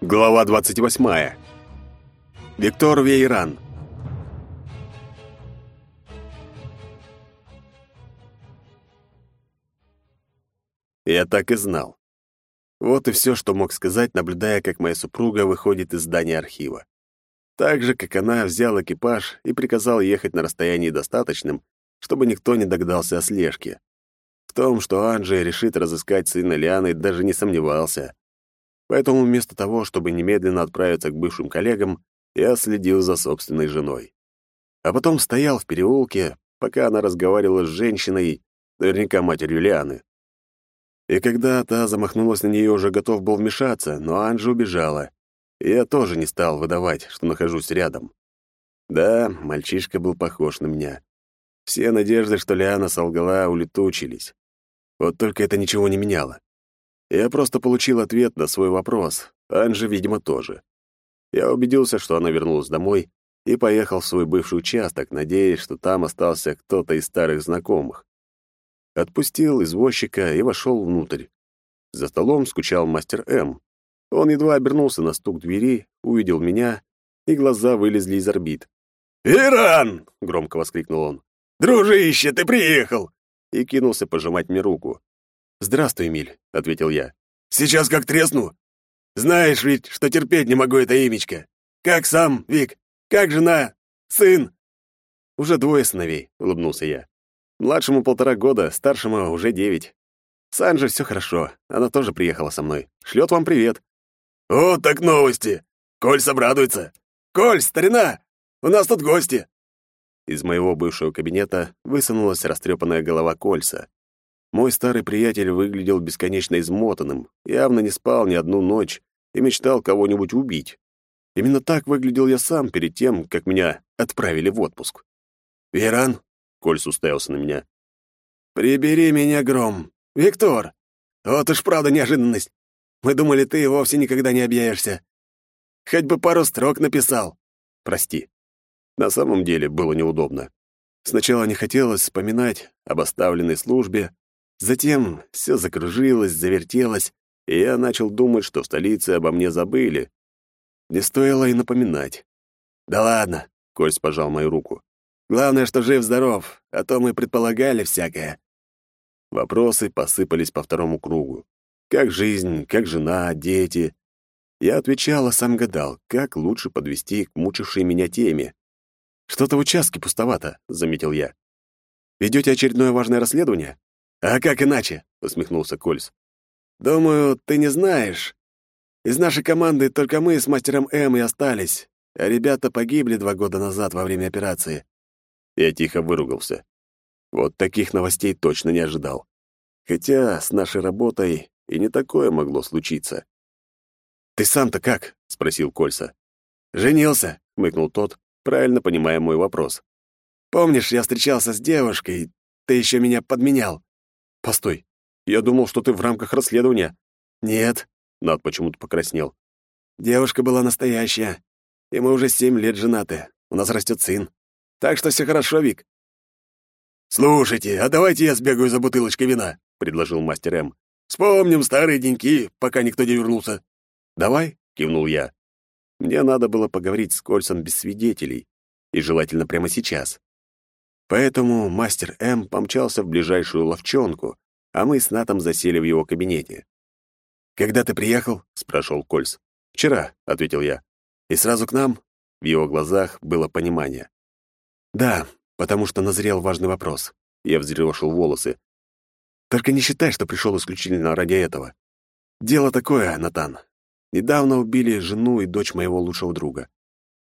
Глава 28. Виктор Вейран. Я так и знал. Вот и все, что мог сказать, наблюдая, как моя супруга выходит из здания архива. Так же, как она, взял экипаж и приказал ехать на расстоянии достаточном, чтобы никто не догадался о слежке. В том, что Анджей решит разыскать сына Лианы, даже не сомневался. Поэтому вместо того, чтобы немедленно отправиться к бывшим коллегам, я следил за собственной женой. А потом стоял в переулке, пока она разговаривала с женщиной, наверняка матерью Лианы. И когда та замахнулась на нее, уже готов был вмешаться, но Анжа убежала. Я тоже не стал выдавать, что нахожусь рядом. Да, мальчишка был похож на меня. Все надежды, что Лиана солгала, улетучились. Вот только это ничего не меняло. Я просто получил ответ на свой вопрос, Анжи, видимо, тоже. Я убедился, что она вернулась домой, и поехал в свой бывший участок, надеясь, что там остался кто-то из старых знакомых. Отпустил извозчика и вошел внутрь. За столом скучал мастер М. Он едва обернулся на стук двери, увидел меня, и глаза вылезли из орбит. «Иран!» — громко воскликнул он. «Дружище, ты приехал!» И кинулся пожимать мне руку. «Здравствуй, Эмиль», — ответил я. «Сейчас как тресну. Знаешь ведь, что терпеть не могу это имечко. Как сам, Вик? Как жена? Сын?» «Уже двое сыновей», — улыбнулся я. «Младшему полтора года, старшему уже девять. С Анжей все хорошо, она тоже приехала со мной. Шлет вам привет». «О, так новости! Кольс обрадуется! Коль, старина, у нас тут гости!» Из моего бывшего кабинета высунулась растрепанная голова Кольса. Мой старый приятель выглядел бесконечно измотанным, явно не спал ни одну ночь и мечтал кого-нибудь убить. Именно так выглядел я сам перед тем, как меня отправили в отпуск. «Веран?» — Кольс уставился на меня. «Прибери меня, Гром. Виктор! Вот уж правда неожиданность. Мы думали, ты вовсе никогда не объявишься. Хоть бы пару строк написал. Прости. На самом деле было неудобно. Сначала не хотелось вспоминать об оставленной службе, Затем все закружилось, завертелось, и я начал думать, что в столице обо мне забыли. Не стоило и напоминать. «Да ладно», — Кольц пожал мою руку. «Главное, что жив-здоров, а то мы предполагали всякое». Вопросы посыпались по второму кругу. Как жизнь, как жена, дети. Я отвечал, а сам гадал, как лучше подвести к мучившей меня теме. «Что-то в участке пустовато», — заметил я. «Ведете очередное важное расследование?» «А как иначе?» — усмехнулся Кольс. «Думаю, ты не знаешь. Из нашей команды только мы с мастером М и остались, а ребята погибли два года назад во время операции». Я тихо выругался. Вот таких новостей точно не ожидал. Хотя с нашей работой и не такое могло случиться. «Ты сам-то как?» — спросил Кольса. «Женился», — хмыкнул тот, правильно понимая мой вопрос. «Помнишь, я встречался с девушкой, ты еще меня подменял?» Постой. Я думал, что ты в рамках расследования. Нет. Над почему-то покраснел. Девушка была настоящая. И мы уже семь лет женаты. У нас растет сын. Так что все хорошо, Вик. «Слушайте, а давайте я сбегаю за бутылочкой вина», — предложил мастер М. «Вспомним старые деньки, пока никто не вернулся». «Давай», — кивнул я. Мне надо было поговорить с Кольцем без свидетелей, и желательно прямо сейчас. Поэтому мастер М помчался в ближайшую ловчонку, а мы с Натом засели в его кабинете. «Когда ты приехал?» — спрашивал Кольц. «Вчера», — ответил я. «И сразу к нам?» В его глазах было понимание. «Да, потому что назрел важный вопрос». Я взъерошил волосы. «Только не считай, что пришел исключительно ради этого. Дело такое, Натан. Недавно убили жену и дочь моего лучшего друга.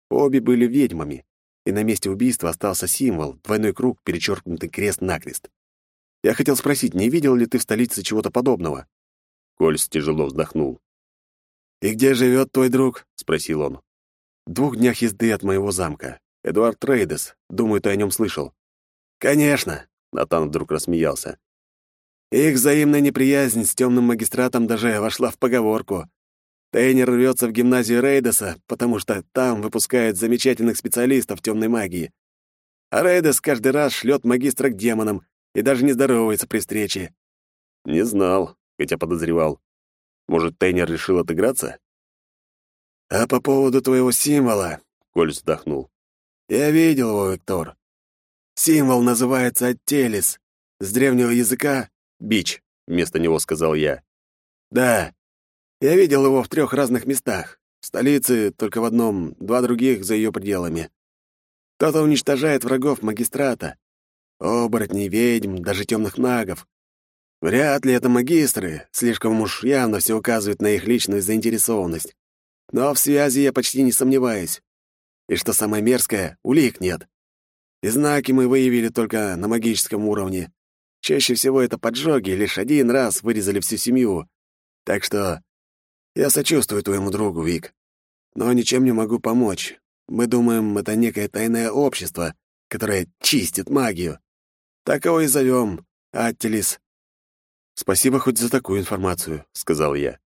Обе были ведьмами, и на месте убийства остался символ, двойной круг, перечеркнутый крест-накрест. Я хотел спросить, не видел ли ты в столице чего-то подобного?» Кольс тяжело вздохнул. «И где живет твой друг?» — спросил он. «В двух днях езды от моего замка. Эдуард Трейдес. Думаю, ты о нем слышал». «Конечно!» — Натан вдруг рассмеялся. «Их взаимная неприязнь с темным магистратом даже вошла в поговорку. Тейнер рвется в гимназию Рейдеса, потому что там выпускают замечательных специалистов темной магии. А Рейдес каждый раз шлет магистра к демонам и даже не здоровается при встрече. Не знал, хотя подозревал. Может, Тейнер решил отыграться? «А по поводу твоего символа...» — Коль вздохнул. «Я видел его, Виктор. Символ называется Аттелис. С древнего языка — бич», — вместо него сказал я. «Да, я видел его в трех разных местах. В столице только в одном, два других за ее пределами. Кто-то уничтожает врагов магистрата. Оборотней, ведьм, даже темных магов. Вряд ли это магистры, слишком уж явно все указывает на их личную заинтересованность. Но в связи я почти не сомневаюсь. И что самое мерзкое, улик нет. И знаки мы выявили только на магическом уровне. Чаще всего это поджоги, лишь один раз вырезали всю семью. Так что я сочувствую твоему другу, Вик. Но ничем не могу помочь. Мы думаем, это некое тайное общество, которое чистит магию. Так его и зовем, Аттилис. «Спасибо хоть за такую информацию», — сказал я.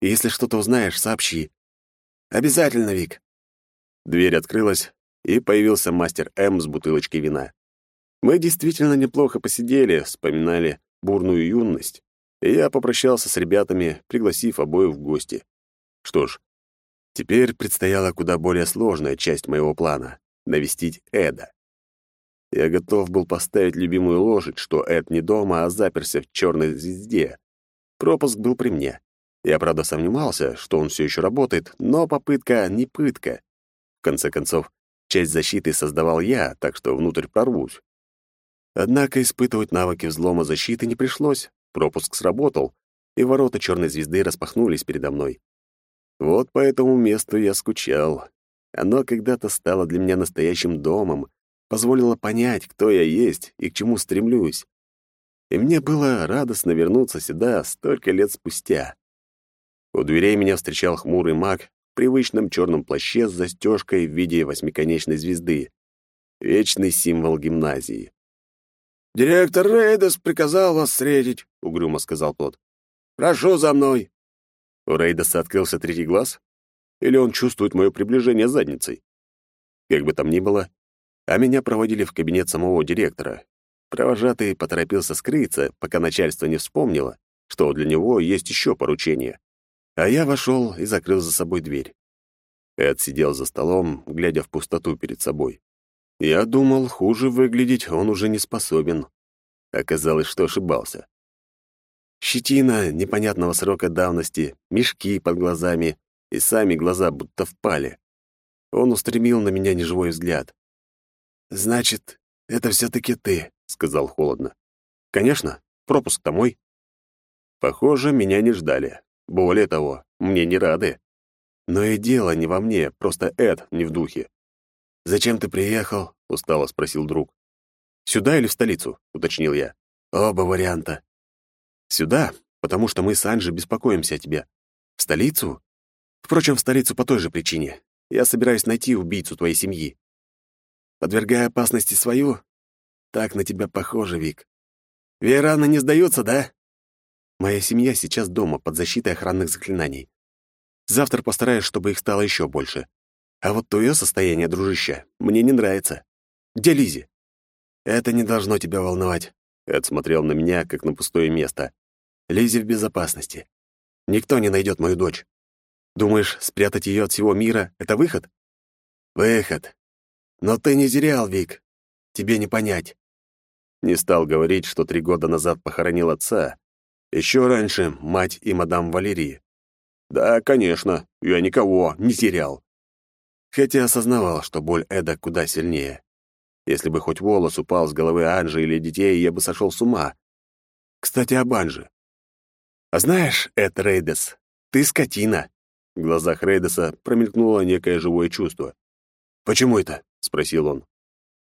«И если что-то узнаешь, сообщи». «Обязательно, Вик». Дверь открылась, и появился мастер М с бутылочкой вина. Мы действительно неплохо посидели, вспоминали бурную юность, и я попрощался с ребятами, пригласив обоих в гости. Что ж, теперь предстояла куда более сложная часть моего плана — навестить Эда. Я готов был поставить любимую лошадь, что Эд не дома, а заперся в черной звезде. Пропуск был при мне. Я, правда, сомневался, что он все еще работает, но попытка не пытка. В конце концов, часть защиты создавал я, так что внутрь прорвусь. Однако испытывать навыки взлома защиты не пришлось. Пропуск сработал, и ворота черной звезды распахнулись передо мной. Вот по этому месту я скучал. Оно когда-то стало для меня настоящим домом, позволило понять, кто я есть и к чему стремлюсь. И мне было радостно вернуться сюда столько лет спустя. У дверей меня встречал хмурый маг в привычном черном плаще с застежкой в виде восьмиконечной звезды. Вечный символ гимназии. «Директор Рейдес приказал вас встретить», — угрюмо сказал тот. «Прошу за мной». У Рейдеса открылся третий глаз? Или он чувствует мое приближение задницей? Как бы там ни было, а меня проводили в кабинет самого директора. Провожатый поторопился скрыться, пока начальство не вспомнило, что для него есть еще поручение. А я вошел и закрыл за собой дверь. Эд сидел за столом, глядя в пустоту перед собой. Я думал, хуже выглядеть он уже не способен. Оказалось, что ошибался. Щетина непонятного срока давности, мешки под глазами и сами глаза будто впали. Он устремил на меня неживой взгляд. «Значит, это все-таки ты», — сказал холодно. «Конечно, пропуск-то мой». Похоже, меня не ждали. Более того, мне не рады. Но и дело не во мне, просто Эд не в духе. «Зачем ты приехал?» — устало спросил друг. «Сюда или в столицу?» — уточнил я. «Оба варианта». «Сюда, потому что мы с Анжей беспокоимся о тебе. В столицу? Впрочем, в столицу по той же причине. Я собираюсь найти убийцу твоей семьи подвергая опасности свою? Так на тебя похоже, Вик. Вераны не сдаются, да? Моя семья сейчас дома, под защитой охранных заклинаний. Завтра постараюсь, чтобы их стало еще больше. А вот твое состояние, дружище, мне не нравится. Где Лизи? Это не должно тебя волновать. Эд смотрел на меня, как на пустое место. Лизи в безопасности. Никто не найдет мою дочь. Думаешь, спрятать ее от всего мира — это выход? Выход. Но ты не зерял, Вик. Тебе не понять. Не стал говорить, что три года назад похоронил отца. Еще раньше мать и мадам Валерии. Да, конечно, я никого не терял. Хотя осознавал, что боль Эда куда сильнее. Если бы хоть волос упал с головы Анжи или детей, я бы сошел с ума. Кстати, об Анже. А знаешь, Эд Рейдес, ты скотина. В глазах Рейдеса промелькнуло некое живое чувство. Почему это? — спросил он.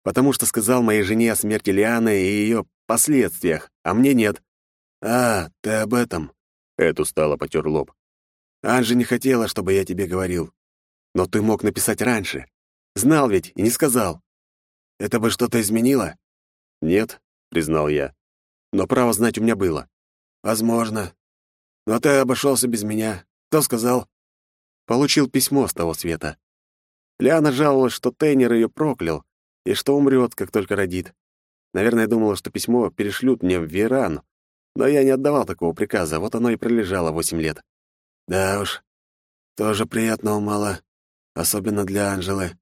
«Потому что сказал моей жене о смерти Лианы и ее последствиях, а мне нет». «А, ты об этом?» — Эд устало потер лоб. «Анжи не хотела, чтобы я тебе говорил. Но ты мог написать раньше. Знал ведь и не сказал». «Это бы что-то изменило?» «Нет», — признал я. «Но право знать у меня было». «Возможно. Но ты обошелся без меня. Кто сказал?» Получил письмо с того света. Лиана жаловалась, что Тейнер ее проклял и что умрет, как только родит. Наверное, думала, что письмо перешлют мне в Веран, но я не отдавал такого приказа, вот оно и пролежало восемь лет. Да уж, тоже приятного мало. Особенно для Анжелы.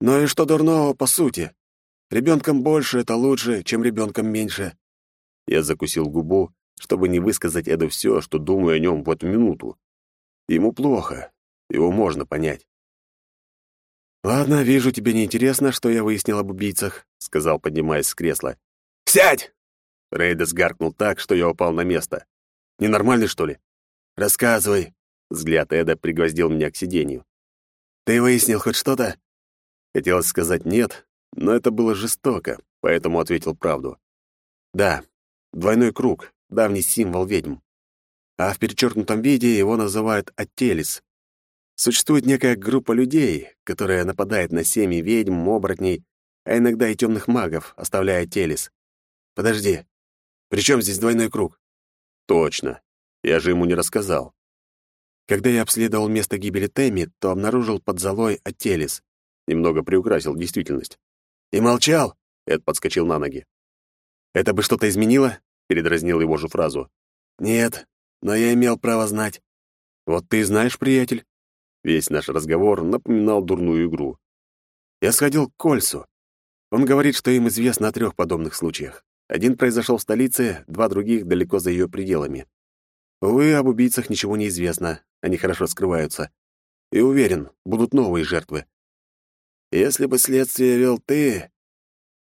Но и что дурного, по сути? Ребенком больше — это лучше, чем ребенком меньше. Я закусил губу, чтобы не высказать Эду все, что думаю о нем в эту минуту. Ему плохо, его можно понять. «Ладно, вижу, тебе неинтересно, что я выяснил об убийцах», — сказал, поднимаясь с кресла. «Сядь!» Рейдес гаркнул так, что я упал на место. «Ненормальный, что ли?» «Рассказывай», — взгляд Эда пригвоздил меня к сиденью. «Ты выяснил хоть что-то?» Хотелось сказать «нет», но это было жестоко, поэтому ответил правду. «Да, двойной круг, давний символ ведьм. А в перечеркнутом виде его называют Аттелис. Существует некая группа людей, которая нападает на семьи ведьм, оборотней, а иногда и темных магов, оставляя телес. Подожди, при чем здесь двойной круг? Точно. Я же ему не рассказал. Когда я обследовал место гибели Тэмми, то обнаружил под золой Ателис. Немного приукрасил действительность. «И молчал?» — Эд подскочил на ноги. «Это бы что-то изменило?» — передразнил его же фразу. «Нет, но я имел право знать». «Вот ты знаешь, приятель». Весь наш разговор напоминал дурную игру. Я сходил к Кольсу. Он говорит, что им известно о трех подобных случаях. Один произошел в столице, два других далеко за ее пределами. Увы, об убийцах ничего не известно, они хорошо скрываются. И уверен, будут новые жертвы. Если бы следствие вел ты,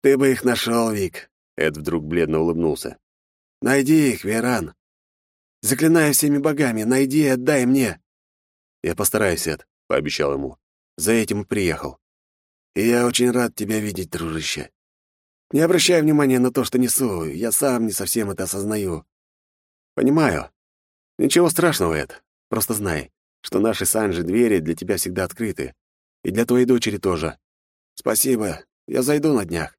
ты бы их нашел, Вик. Эд вдруг бледно улыбнулся. Найди их, Веран. Заклинаю всеми богами, найди и отдай мне. Я постараюсь, Эд, пообещал ему. За этим и приехал. И я очень рад тебя видеть, дружище. Не обращай внимания на то, что несу, я сам не совсем это осознаю. Понимаю. Ничего страшного, Эд. Просто знай, что наши с Анжи двери для тебя всегда открыты. И для твоей дочери тоже. Спасибо. Я зайду на днях.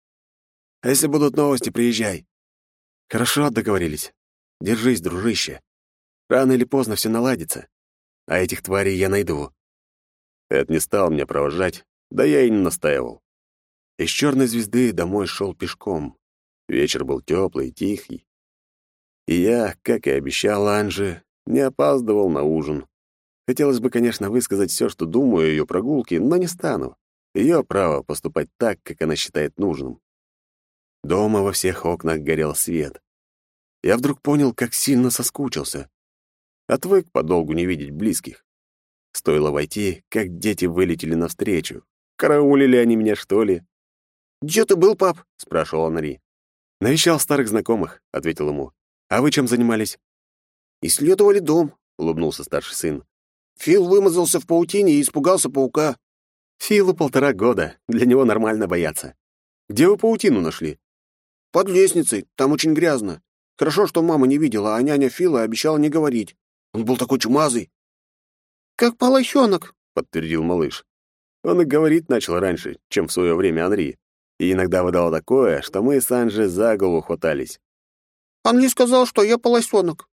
А если будут новости, приезжай. Хорошо, договорились. Держись, дружище. Рано или поздно все наладится. А этих тварей я найду. Эд не стал меня провожать, да я и не настаивал. Из черной звезды домой шел пешком. Вечер был теплый, тихий. И я, как и обещал Анже, не опаздывал на ужин. Хотелось бы, конечно, высказать все, что думаю о ее прогулке, но не стану. Ее право поступать так, как она считает нужным. Дома во всех окнах горел свет. Я вдруг понял, как сильно соскучился. Отвык подолгу не видеть близких. Стоило войти, как дети вылетели навстречу. Караулили они меня, что ли? «Где ты был, пап?» — спрашивал Анри. «Навещал старых знакомых», — ответил ему. «А вы чем занимались?» «Исследовали дом», — улыбнулся старший сын. «Фил вымазался в паутине и испугался паука». «Филу полтора года. Для него нормально бояться. Где вы паутину нашли?» «Под лестницей. Там очень грязно. Хорошо, что мама не видела, а няня Фила обещала не говорить. Он был такой чумазый». «Как полощенок», — подтвердил малыш. Он и говорить начал раньше, чем в свое время Анри и иногда выдал такое, что мы с Анжи за голову хватались. «Анли сказал, что я полосенок».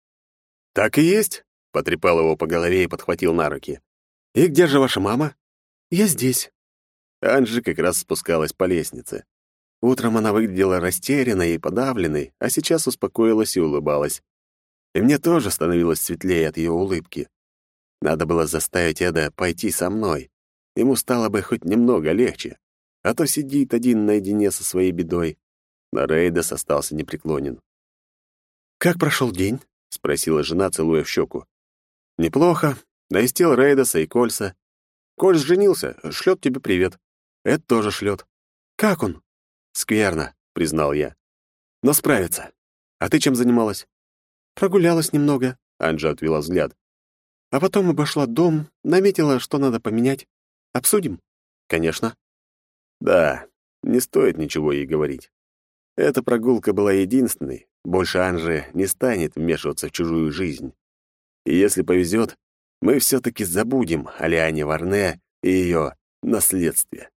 «Так и есть», — потрепал его по голове и подхватил на руки. «И где же ваша мама?» «Я здесь». Анжи как раз спускалась по лестнице. Утром она выглядела растерянной и подавленной, а сейчас успокоилась и улыбалась. И мне тоже становилось светлее от ее улыбки. Надо было заставить Эда пойти со мной. Ему стало бы хоть немного легче а то сидит один наедине со своей бедой. Но Рейдес остался непреклонен. «Как прошел день?» — спросила жена, целуя в щеку. «Неплохо. Навестил Рейдеса и Кольса. Кольс женился, шлет тебе привет. Это тоже шлет. Как он?» «Скверно», — признал я. «Но справится. А ты чем занималась?» «Прогулялась немного», — Анджа отвела взгляд. «А потом обошла дом, наметила, что надо поменять. Обсудим?» «Конечно». Да, не стоит ничего ей говорить. Эта прогулка была единственной, больше Анжи не станет вмешиваться в чужую жизнь. И если повезет, мы все-таки забудем о Лиане Варне и ее наследстве.